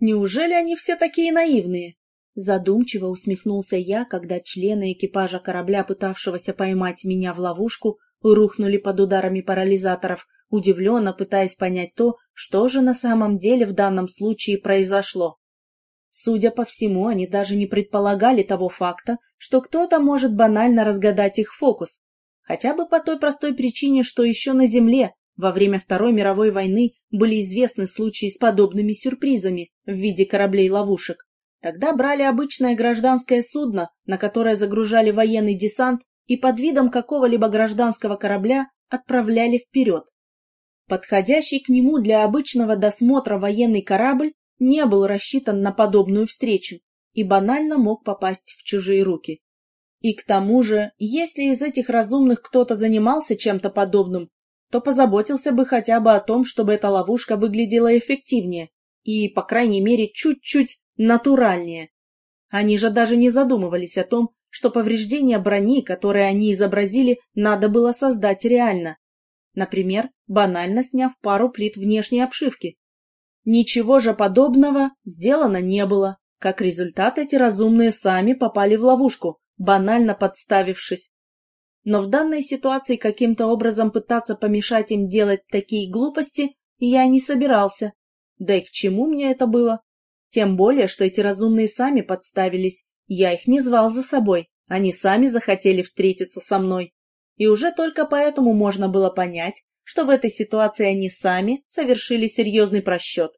Неужели они все такие наивные? Задумчиво усмехнулся я, когда члены экипажа корабля, пытавшегося поймать меня в ловушку, рухнули под ударами парализаторов, удивленно пытаясь понять то, что же на самом деле в данном случае произошло. Судя по всему, они даже не предполагали того факта, что кто-то может банально разгадать их фокус, хотя бы по той простой причине, что еще на Земле во время Второй мировой войны были известны случаи с подобными сюрпризами в виде кораблей-ловушек. Тогда брали обычное гражданское судно, на которое загружали военный десант и под видом какого-либо гражданского корабля отправляли вперед. Подходящий к нему для обычного досмотра военный корабль не был рассчитан на подобную встречу и банально мог попасть в чужие руки. И к тому же, если из этих разумных кто-то занимался чем-то подобным, то позаботился бы хотя бы о том, чтобы эта ловушка выглядела эффективнее и, по крайней мере, чуть-чуть натуральнее. Они же даже не задумывались о том, что повреждения брони, которые они изобразили, надо было создать реально. Например, банально сняв пару плит внешней обшивки. Ничего же подобного сделано не было. Как результат, эти разумные сами попали в ловушку, банально подставившись. Но в данной ситуации каким-то образом пытаться помешать им делать такие глупости я не собирался. Да и к чему мне это было? Тем более, что эти разумные сами подставились. Я их не звал за собой, они сами захотели встретиться со мной. И уже только поэтому можно было понять, что в этой ситуации они сами совершили серьезный просчет.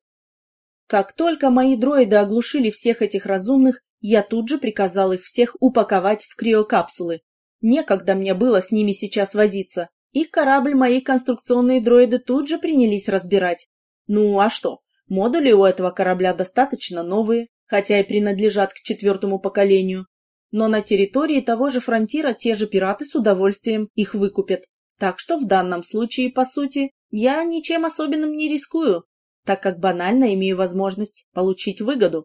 Как только мои дроиды оглушили всех этих разумных, я тут же приказал их всех упаковать в криокапсулы. Некогда мне было с ними сейчас возиться. Их корабль мои конструкционные дроиды тут же принялись разбирать. Ну а что, модули у этого корабля достаточно новые, хотя и принадлежат к четвертому поколению. Но на территории того же фронтира те же пираты с удовольствием их выкупят. Так что в данном случае, по сути, я ничем особенным не рискую, так как банально имею возможность получить выгоду.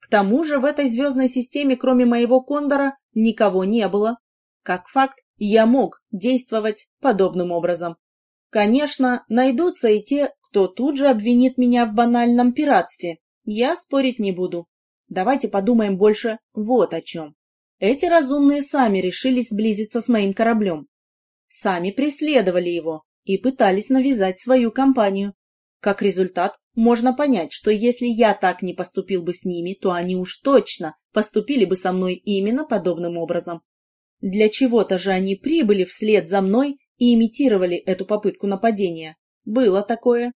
К тому же в этой звездной системе, кроме моего кондора, никого не было. Как факт, я мог действовать подобным образом. Конечно, найдутся и те, кто тут же обвинит меня в банальном пиратстве. Я спорить не буду. Давайте подумаем больше вот о чем. Эти разумные сами решили сблизиться с моим кораблем. Сами преследовали его и пытались навязать свою компанию. Как результат, можно понять, что если я так не поступил бы с ними, то они уж точно поступили бы со мной именно подобным образом. Для чего-то же они прибыли вслед за мной и имитировали эту попытку нападения. Было такое.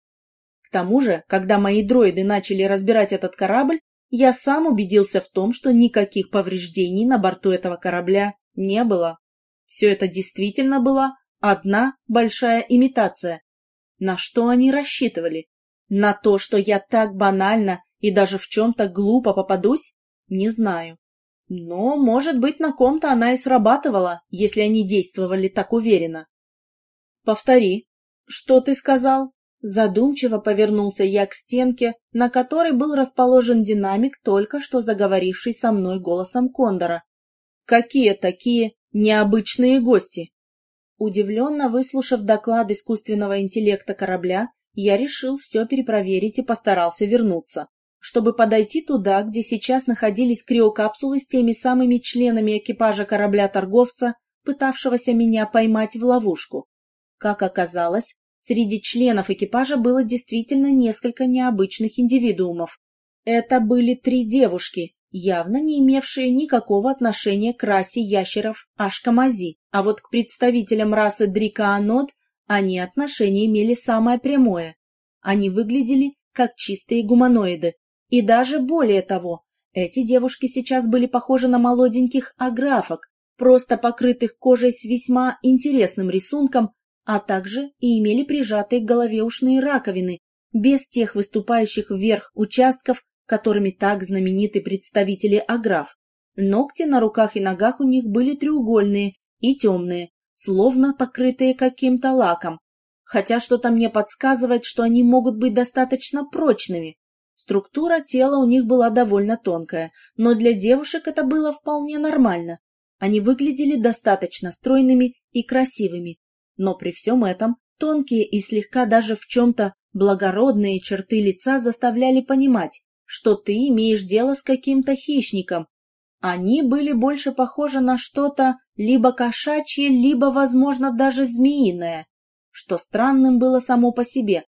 К тому же, когда мои дроиды начали разбирать этот корабль, я сам убедился в том, что никаких повреждений на борту этого корабля не было. Все это действительно была одна большая имитация, на что они рассчитывали? На то, что я так банально и даже в чем-то глупо попадусь? Не знаю. Но, может быть, на ком-то она и срабатывала, если они действовали так уверенно. Повтори. Что ты сказал? Задумчиво повернулся я к стенке, на которой был расположен динамик, только что заговоривший со мной голосом Кондора. Какие такие необычные гости? Удивленно выслушав доклад искусственного интеллекта корабля, я решил все перепроверить и постарался вернуться, чтобы подойти туда, где сейчас находились криокапсулы с теми самыми членами экипажа корабля-торговца, пытавшегося меня поймать в ловушку. Как оказалось, среди членов экипажа было действительно несколько необычных индивидуумов. Это были три девушки, явно не имевшие никакого отношения к расе ящеров Ашкамази, а вот к представителям расы Дрикаанод они отношение имели самое прямое. Они выглядели как чистые гуманоиды. И даже более того, эти девушки сейчас были похожи на молоденьких аграфок, просто покрытых кожей с весьма интересным рисунком, а также и имели прижатые к голове ушные раковины, без тех выступающих вверх участков, которыми так знамениты представители аграф. Ногти на руках и ногах у них были треугольные и темные, словно покрытые каким-то лаком, хотя что-то мне подсказывает, что они могут быть достаточно прочными. Структура тела у них была довольно тонкая, но для девушек это было вполне нормально. Они выглядели достаточно стройными и красивыми, но при всем этом тонкие и слегка даже в чем-то благородные черты лица заставляли понимать, что ты имеешь дело с каким-то хищником. Они были больше похожи на что-то либо кошачье, либо, возможно, даже змеиное, что странным было само по себе.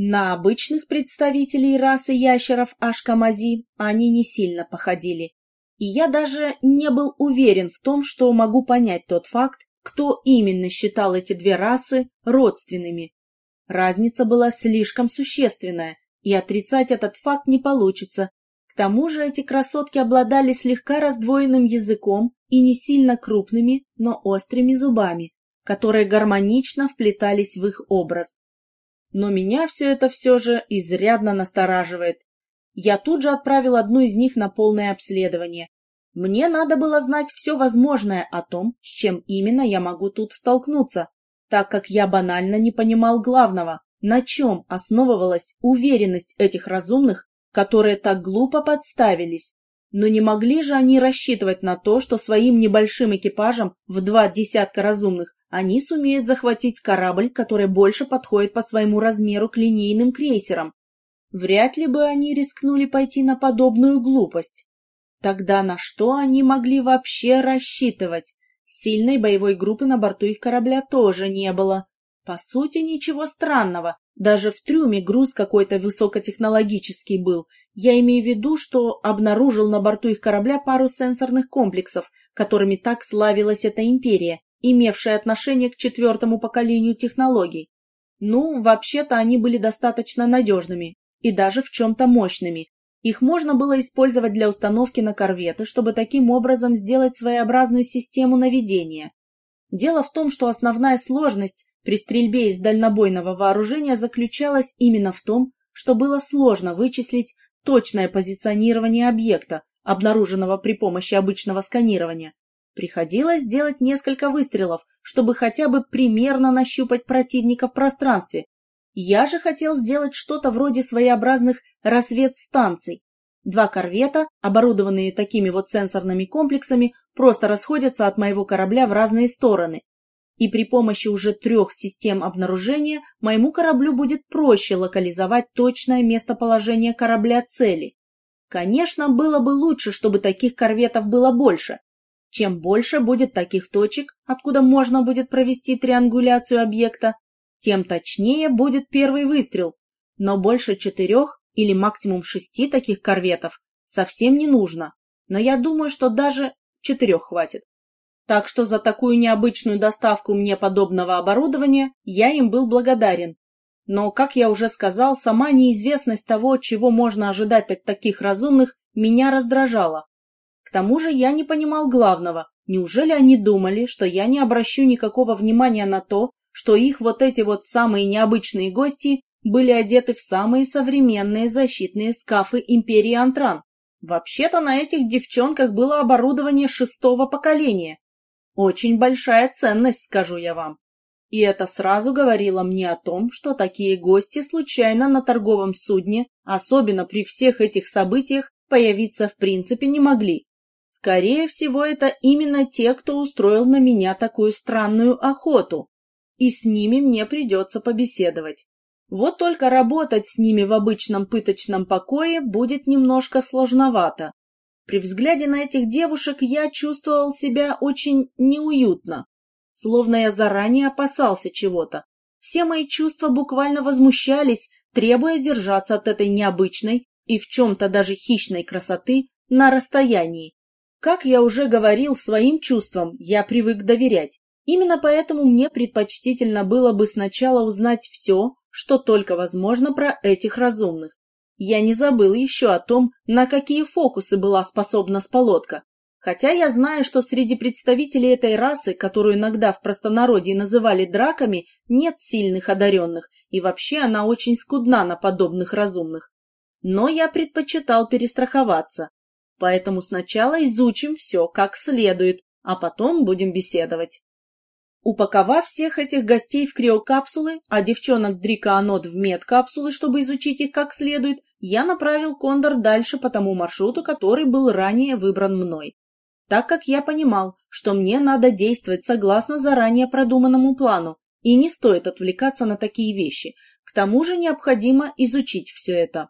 На обычных представителей расы ящеров Ашкамази они не сильно походили. И я даже не был уверен в том, что могу понять тот факт, кто именно считал эти две расы родственными. Разница была слишком существенная, и отрицать этот факт не получится. К тому же эти красотки обладали слегка раздвоенным языком и не сильно крупными, но острыми зубами, которые гармонично вплетались в их образ. Но меня все это все же изрядно настораживает. Я тут же отправил одну из них на полное обследование. Мне надо было знать все возможное о том, с чем именно я могу тут столкнуться, так как я банально не понимал главного, на чем основывалась уверенность этих разумных, которые так глупо подставились. Но не могли же они рассчитывать на то, что своим небольшим экипажем в два десятка разумных они сумеют захватить корабль, который больше подходит по своему размеру к линейным крейсерам. Вряд ли бы они рискнули пойти на подобную глупость. Тогда на что они могли вообще рассчитывать? Сильной боевой группы на борту их корабля тоже не было. По сути, ничего странного. Даже в трюме груз какой-то высокотехнологический был. Я имею в виду, что обнаружил на борту их корабля пару сенсорных комплексов, которыми так славилась эта империя, имевшая отношение к четвертому поколению технологий. Ну, вообще-то они были достаточно надежными и даже в чем-то мощными, их можно было использовать для установки на корветы, чтобы таким образом сделать своеобразную систему наведения. Дело в том, что основная сложность при стрельбе из дальнобойного вооружения заключалась именно в том, что было сложно вычислить точное позиционирование объекта, обнаруженного при помощи обычного сканирования. Приходилось сделать несколько выстрелов, чтобы хотя бы примерно нащупать противника в пространстве, я же хотел сделать что-то вроде своеобразных разведстанций. Два корвета, оборудованные такими вот сенсорными комплексами, просто расходятся от моего корабля в разные стороны. И при помощи уже трех систем обнаружения моему кораблю будет проще локализовать точное местоположение корабля цели. Конечно, было бы лучше, чтобы таких корветов было больше. Чем больше будет таких точек, откуда можно будет провести триангуляцию объекта, тем точнее будет первый выстрел, но больше четырех или максимум шести таких корветов совсем не нужно, но я думаю, что даже четырех хватит. Так что за такую необычную доставку мне подобного оборудования я им был благодарен. Но, как я уже сказал, сама неизвестность того, чего можно ожидать от таких разумных, меня раздражала. К тому же я не понимал главного. Неужели они думали, что я не обращу никакого внимания на то, что их вот эти вот самые необычные гости были одеты в самые современные защитные скафы империи Антран. Вообще-то на этих девчонках было оборудование шестого поколения. Очень большая ценность, скажу я вам. И это сразу говорило мне о том, что такие гости случайно на торговом судне, особенно при всех этих событиях, появиться в принципе не могли. Скорее всего, это именно те, кто устроил на меня такую странную охоту и с ними мне придется побеседовать. Вот только работать с ними в обычном пыточном покое будет немножко сложновато. При взгляде на этих девушек я чувствовал себя очень неуютно, словно я заранее опасался чего-то. Все мои чувства буквально возмущались, требуя держаться от этой необычной и в чем-то даже хищной красоты на расстоянии. Как я уже говорил, своим чувствам я привык доверять, Именно поэтому мне предпочтительно было бы сначала узнать все, что только возможно про этих разумных. Я не забыл еще о том, на какие фокусы была способна сполотка. Хотя я знаю, что среди представителей этой расы, которую иногда в простонародье называли драками, нет сильных одаренных, и вообще она очень скудна на подобных разумных. Но я предпочитал перестраховаться. Поэтому сначала изучим все как следует, а потом будем беседовать. Упаковав всех этих гостей в криокапсулы, а девчонок Дрика-Анот в медкапсулы, чтобы изучить их как следует, я направил Кондор дальше по тому маршруту, который был ранее выбран мной. Так как я понимал, что мне надо действовать согласно заранее продуманному плану, и не стоит отвлекаться на такие вещи, к тому же необходимо изучить все это.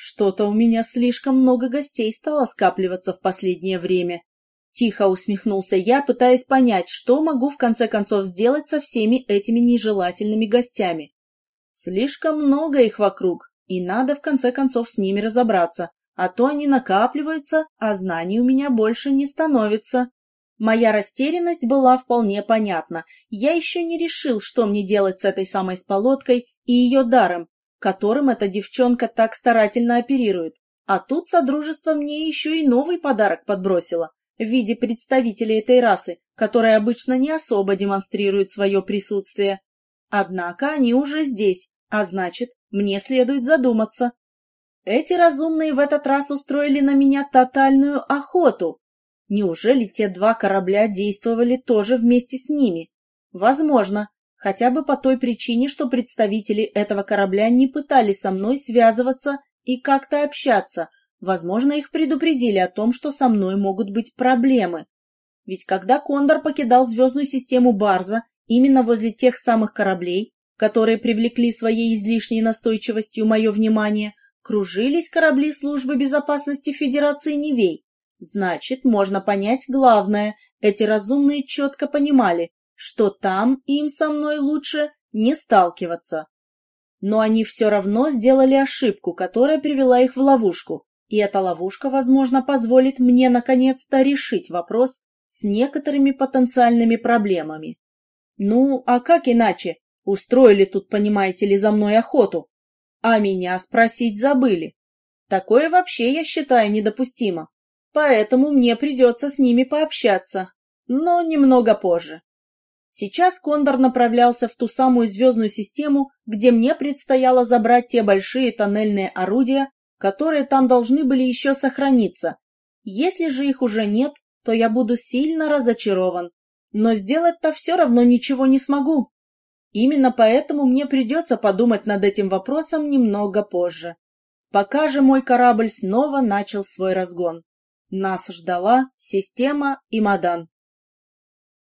Что-то у меня слишком много гостей стало скапливаться в последнее время. Тихо усмехнулся я, пытаясь понять, что могу в конце концов сделать со всеми этими нежелательными гостями. Слишком много их вокруг, и надо в конце концов с ними разобраться, а то они накапливаются, а знаний у меня больше не становится. Моя растерянность была вполне понятна. Я еще не решил, что мне делать с этой самой сполоткой и ее даром, которым эта девчонка так старательно оперирует. А тут Содружество мне еще и новый подарок подбросило в виде представителей этой расы, которые обычно не особо демонстрируют свое присутствие. Однако они уже здесь, а значит, мне следует задуматься. Эти разумные в этот раз устроили на меня тотальную охоту. Неужели те два корабля действовали тоже вместе с ними? Возможно, хотя бы по той причине, что представители этого корабля не пытались со мной связываться и как-то общаться, Возможно, их предупредили о том, что со мной могут быть проблемы. Ведь когда Кондор покидал звездную систему Барза именно возле тех самых кораблей, которые привлекли своей излишней настойчивостью мое внимание, кружились корабли службы безопасности Федерации Невей. Значит, можно понять главное, эти разумные четко понимали, что там им со мной лучше не сталкиваться. Но они все равно сделали ошибку, которая привела их в ловушку. И эта ловушка, возможно, позволит мне наконец-то решить вопрос с некоторыми потенциальными проблемами. Ну, а как иначе? Устроили тут, понимаете ли, за мной охоту. А меня спросить забыли. Такое вообще, я считаю, недопустимо. Поэтому мне придется с ними пообщаться, но немного позже. Сейчас Кондор направлялся в ту самую звездную систему, где мне предстояло забрать те большие тоннельные орудия, которые там должны были еще сохраниться. Если же их уже нет, то я буду сильно разочарован. Но сделать-то все равно ничего не смогу. Именно поэтому мне придется подумать над этим вопросом немного позже. Пока же мой корабль снова начал свой разгон. Нас ждала система Имадан.